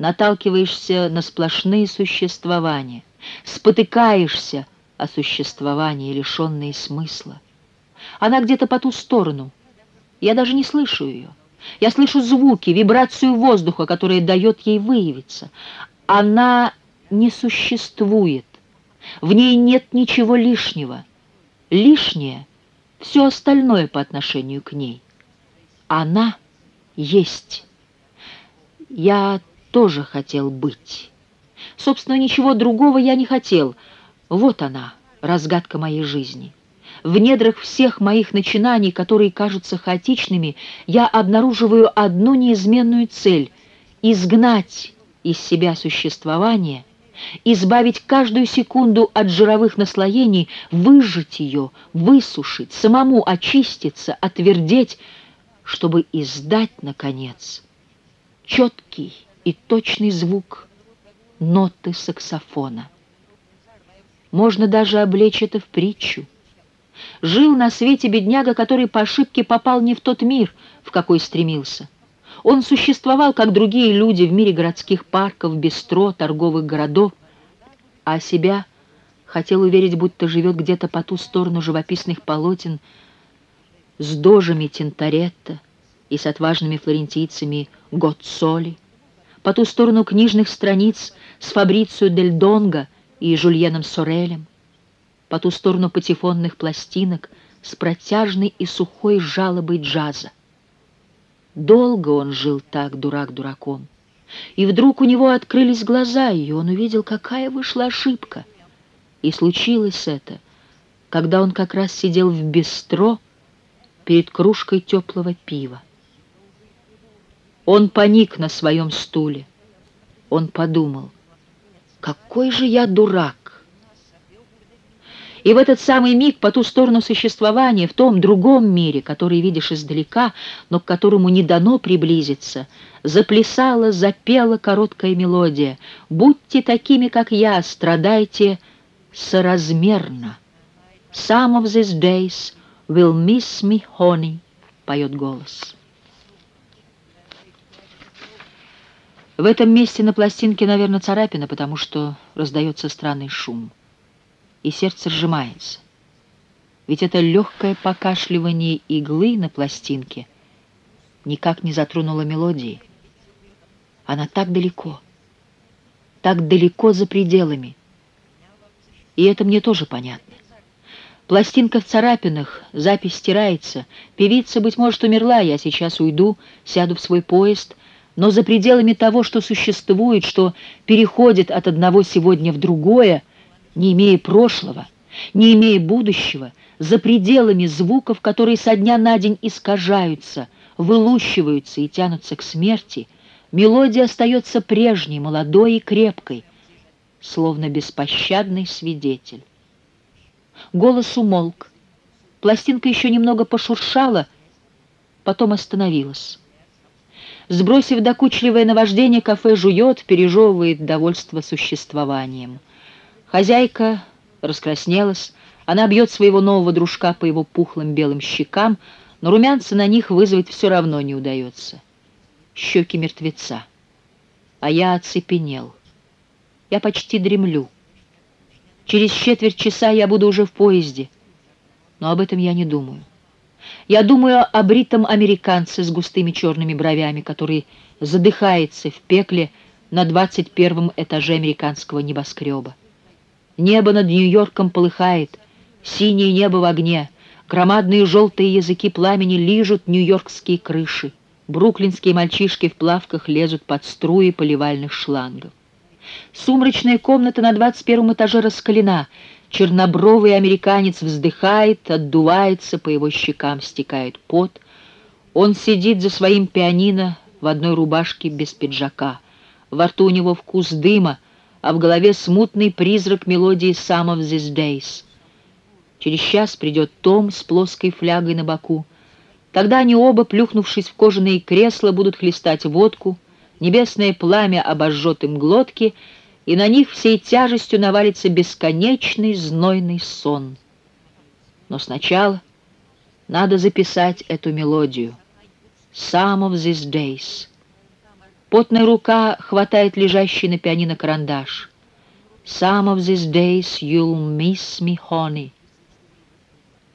наталкиваешься на сплошные существования, спотыкаешься о существовании, лишенные смысла. Она где-то по ту сторону. Я даже не слышу ее. Я слышу звуки, вибрацию воздуха, которая дает ей выявиться. Она не существует. В ней нет ничего лишнего. Лишнее — все остальное по отношению к ней. Она есть. Я тоже хотел быть. Собственно, ничего другого я не хотел. Вот она, разгадка моей жизни. В недрах всех моих начинаний, которые кажутся хаотичными, я обнаруживаю одну неизменную цель — изгнать из себя существование, избавить каждую секунду от жировых наслоений, выжать ее, высушить, самому очиститься, отвердеть, чтобы издать, наконец, четкий и точный звук ноты саксофона. Можно даже облечь это в притчу. Жил на свете бедняга, который по ошибке попал не в тот мир, в какой стремился. Он существовал, как другие люди, в мире городских парков, бистро, торговых городов, а себя хотел уверить, будто живет где-то по ту сторону живописных полотен с дожами Тинторетто и с отважными флорентийцами Гоццоли, по ту сторону книжных страниц с Фабрицио Дель Донго и Жульеном Сорелем, по ту сторону патефонных пластинок с протяжной и сухой жалобой джаза. Долго он жил так, дурак дураком. И вдруг у него открылись глаза, и он увидел, какая вышла ошибка. И случилось это, когда он как раз сидел в бистро перед кружкой теплого пива. Он поник на своем стуле. Он подумал, какой же я дурак. И в этот самый миг по ту сторону существования, в том другом мире, который видишь издалека, но к которому не дано приблизиться, заплясала, запела короткая мелодия. «Будьте такими, как я, страдайте соразмерно». «Some of these days will miss me, honey», — поет голос. В этом месте на пластинке, наверное, царапина, потому что раздается странный шум и сердце сжимается. Ведь это легкое покашливание иглы на пластинке никак не затронуло мелодии. Она так далеко, так далеко за пределами. И это мне тоже понятно. Пластинка в царапинах, запись стирается. Певица, быть может, умерла, я сейчас уйду, сяду в свой поезд, но за пределами того, что существует, что переходит от одного сегодня в другое, не имея прошлого, не имея будущего, за пределами звуков, которые со дня на день искажаются, вылущиваются и тянутся к смерти, мелодия остается прежней, молодой и крепкой, словно беспощадный свидетель. Голос умолк. Пластинка еще немного пошуршала, потом остановилась. Сбросив докучливое наваждение, кафе жует, пережевывает довольство существованием. Хозяйка раскраснелась, она бьет своего нового дружка по его пухлым белым щекам, но румянца на них вызвать все равно не удается. Щеки мертвеца. А я оцепенел. Я почти дремлю. Через четверть часа я буду уже в поезде, но об этом я не думаю. Я думаю о бритом американце с густыми черными бровями, который задыхается в пекле на двадцать первом этаже американского небоскреба. Небо над Нью-Йорком полыхает, синее небо в огне, громадные желтые языки пламени лижут нью-йоркские крыши, бруклинские мальчишки в плавках лезут под струи поливальных шлангов. Сумрачная комната на двадцать первом этаже раскалена, чернобровый американец вздыхает, отдувается, по его щекам стекает пот. Он сидит за своим пианино в одной рубашке без пиджака. Во рту у него вкус дыма, а в голове смутный призрак мелодии «Some of these days». Через час придет Том с плоской флягой на боку. Тогда они оба, плюхнувшись в кожаные кресла, будут хлестать водку, небесное пламя обожжет им глотки, и на них всей тяжестью навалится бесконечный знойный сон. Но сначала надо записать эту мелодию. «Some of these days». Потная рука хватает лежащий на пианино карандаш. «Some of these days you'll miss me, honey».